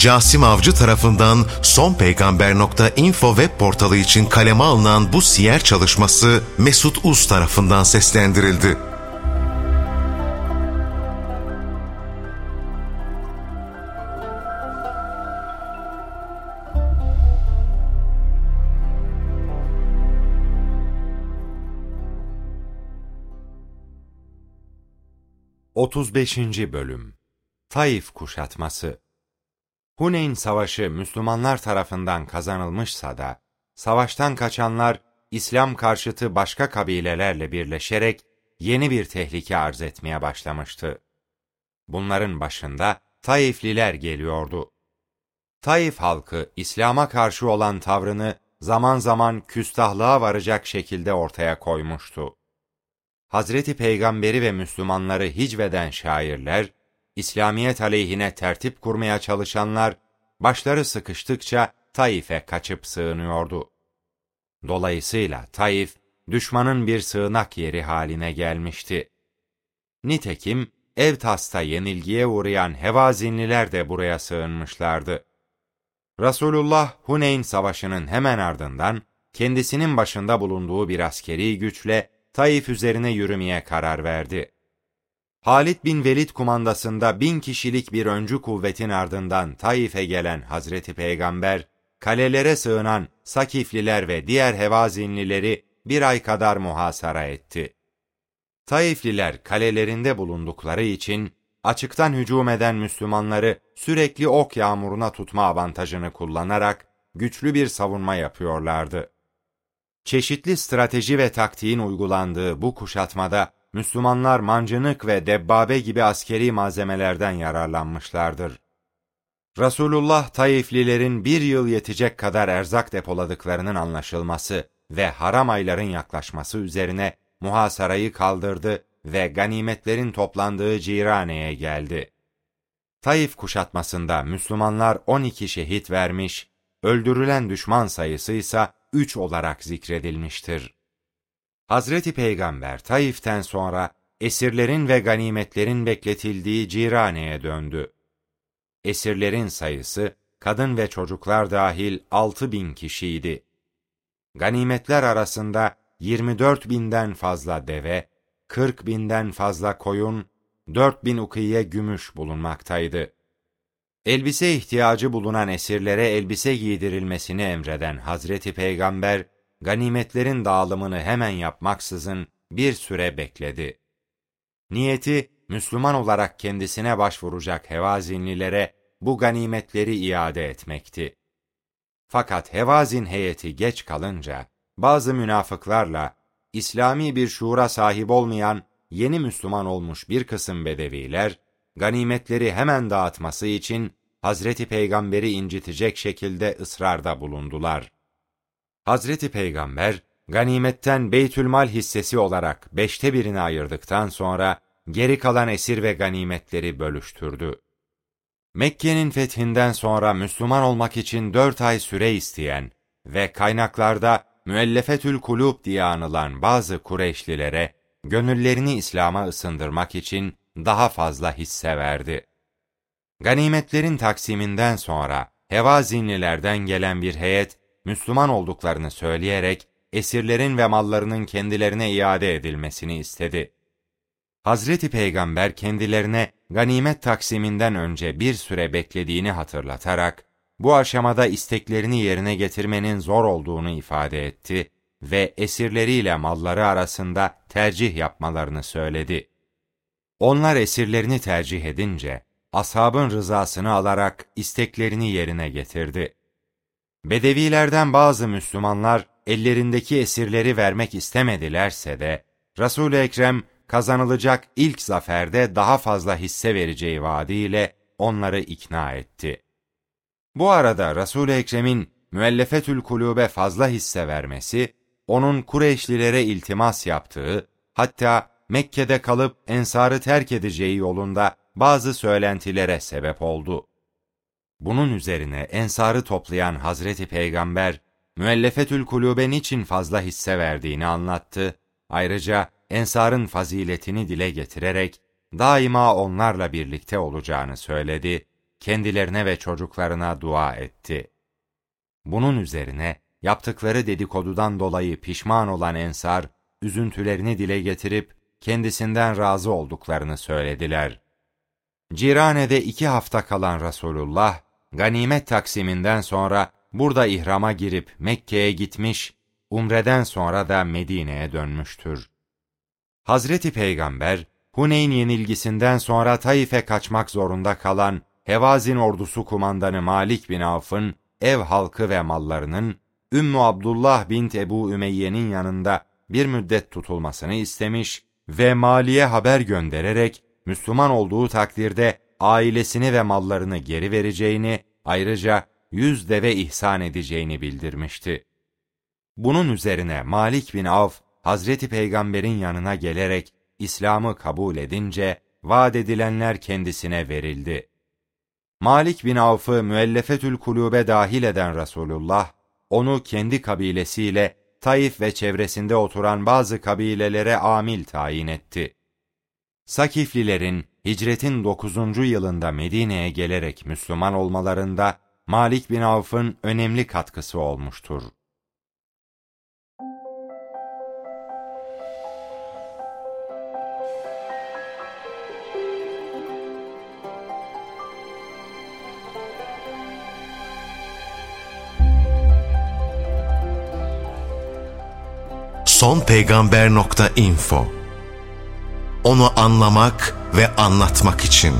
Casim Avcı tarafından sonpeygamber.info web portalı için kaleme alınan bu siyer çalışması Mesut Uz tarafından seslendirildi. Otuz beşinci Bölüm Taif Kuşatması Huneyn Savaşı Müslümanlar tarafından kazanılmışsa da, savaştan kaçanlar İslam karşıtı başka kabilelerle birleşerek yeni bir tehlike arz etmeye başlamıştı. Bunların başında Taifliler geliyordu. Taif halkı İslam'a karşı olan tavrını zaman zaman küstahlığa varacak şekilde ortaya koymuştu. Hazreti Peygamberi ve Müslümanları hicveden şairler, İslamiyet aleyhine tertip kurmaya çalışanlar, başları sıkıştıkça Taif'e kaçıp sığınıyordu. Dolayısıyla Taif, düşmanın bir sığınak yeri haline gelmişti. Nitekim Evtas'ta yenilgiye uğrayan Hevazinliler de buraya sığınmışlardı. Resulullah Huneyn Savaşı'nın hemen ardından kendisinin başında bulunduğu bir askeri güçle Taif üzerine yürümeye karar verdi. Halid bin Velid kumandasında bin kişilik bir öncü kuvvetin ardından Taif'e gelen Hazreti Peygamber, kalelere sığınan Sakifliler ve diğer Hevazinlileri bir ay kadar muhasara etti. Taifliler kalelerinde bulundukları için açıktan hücum eden Müslümanları sürekli ok yağmuruna tutma avantajını kullanarak güçlü bir savunma yapıyorlardı. Çeşitli strateji ve taktiğin uygulandığı bu kuşatmada Müslümanlar mancınık ve debbabe gibi askeri malzemelerden yararlanmışlardır. Resulullah Taiflilerin bir yıl yetecek kadar erzak depoladıklarının anlaşılması ve haram ayların yaklaşması üzerine muhasarayı kaldırdı ve ganimetlerin toplandığı Cirane'ye geldi. Taif kuşatmasında Müslümanlar 12 şehit vermiş, öldürülen düşman sayısı ise 3 olarak zikredilmiştir. Hazreti Peygamber Taif'ten sonra esirlerin ve ganimetlerin bekletildiği Cirane'ye döndü. Esirlerin sayısı kadın ve çocuklar dahil altı bin kişiydi. Ganimetler arasında 24 binden fazla deve, 40 binden fazla koyun, 4 bin ukiye gümüş bulunmaktaydı. Elbise ihtiyacı bulunan esirlere elbise giydirilmesini emreden Hazreti Peygamber, ganimetlerin dağılımını hemen yapmaksızın bir süre bekledi. Niyeti, Müslüman olarak kendisine başvuracak Hevazinlilere bu ganimetleri iade etmekti. Fakat Hevazin heyeti geç kalınca, bazı münafıklarla, İslami bir şuura sahip olmayan, yeni Müslüman olmuş bir kısım bedeviler, ganimetleri hemen dağıtması için Hazreti Peygamber'i incitecek şekilde ısrarda bulundular. Hazreti Peygamber, ganimetten Beytülmal hissesi olarak beşte birini ayırdıktan sonra, geri kalan esir ve ganimetleri bölüştürdü. Mekke'nin fethinden sonra Müslüman olmak için dört ay süre isteyen ve kaynaklarda müellefetül kulub diye anılan bazı Kureyşlilere, gönüllerini İslam'a ısındırmak için daha fazla hisse verdi. Ganimetlerin taksiminden sonra Hevazinlilerden gelen bir heyet, Müslüman olduklarını söyleyerek esirlerin ve mallarının kendilerine iade edilmesini istedi. Hazreti Peygamber kendilerine ganimet taksiminden önce bir süre beklediğini hatırlatarak, bu aşamada isteklerini yerine getirmenin zor olduğunu ifade etti ve esirleriyle malları arasında tercih yapmalarını söyledi. Onlar esirlerini tercih edince, ashabın rızasını alarak isteklerini yerine getirdi. Bedevilerden bazı Müslümanlar ellerindeki esirleri vermek istemedilerse de Resul-i Ekrem kazanılacak ilk zaferde daha fazla hisse vereceği vaadiyle onları ikna etti. Bu arada Resul-i Ekrem'in müellefetül kulube fazla hisse vermesi, onun Kureyşlilere iltimas yaptığı, hatta Mekke'de kalıp ensarı terk edeceği yolunda bazı söylentilere sebep oldu. Bunun üzerine ensarı toplayan Hazreti Peygamber, müellefetül kulübe niçin fazla hisse verdiğini anlattı. Ayrıca ensarın faziletini dile getirerek daima onlarla birlikte olacağını söyledi kendilerine ve çocuklarına dua etti. Bunun üzerine yaptıkları dedikodudan dolayı pişman olan Ensar, üzüntülerini dile getirip kendisinden razı olduklarını söylediler. Cirane'de iki hafta kalan Resulullah, ganimet taksiminden sonra burada ihrama girip Mekke'ye gitmiş, umreden sonra da Medine'ye dönmüştür. Hazreti Peygamber, Huneyn yenilgisinden sonra Taif'e kaçmak zorunda kalan Hevazin ordusu kumandanı Malik bin Avf'ın ev halkı ve mallarının Ümmü Abdullah bint Ebu Ümeyye'nin yanında bir müddet tutulmasını istemiş ve Mali'ye haber göndererek Müslüman olduğu takdirde ailesini ve mallarını geri vereceğini, ayrıca yüz deve ihsan edeceğini bildirmişti. Bunun üzerine Malik bin Avf, Hazreti Peygamber'in yanına gelerek İslam'ı kabul edince, vaat edilenler kendisine verildi. Malik bin Avf'ı müellefetül kulube dahil eden Resulullah, onu kendi kabilesiyle Taif ve çevresinde oturan bazı kabilelere amil tayin etti. Sakiflilerin hicretin 9. yılında Medine'ye gelerek Müslüman olmalarında Malik bin Avf'ın önemli katkısı olmuştur. sonpeygamber.info Onu anlamak ve anlatmak için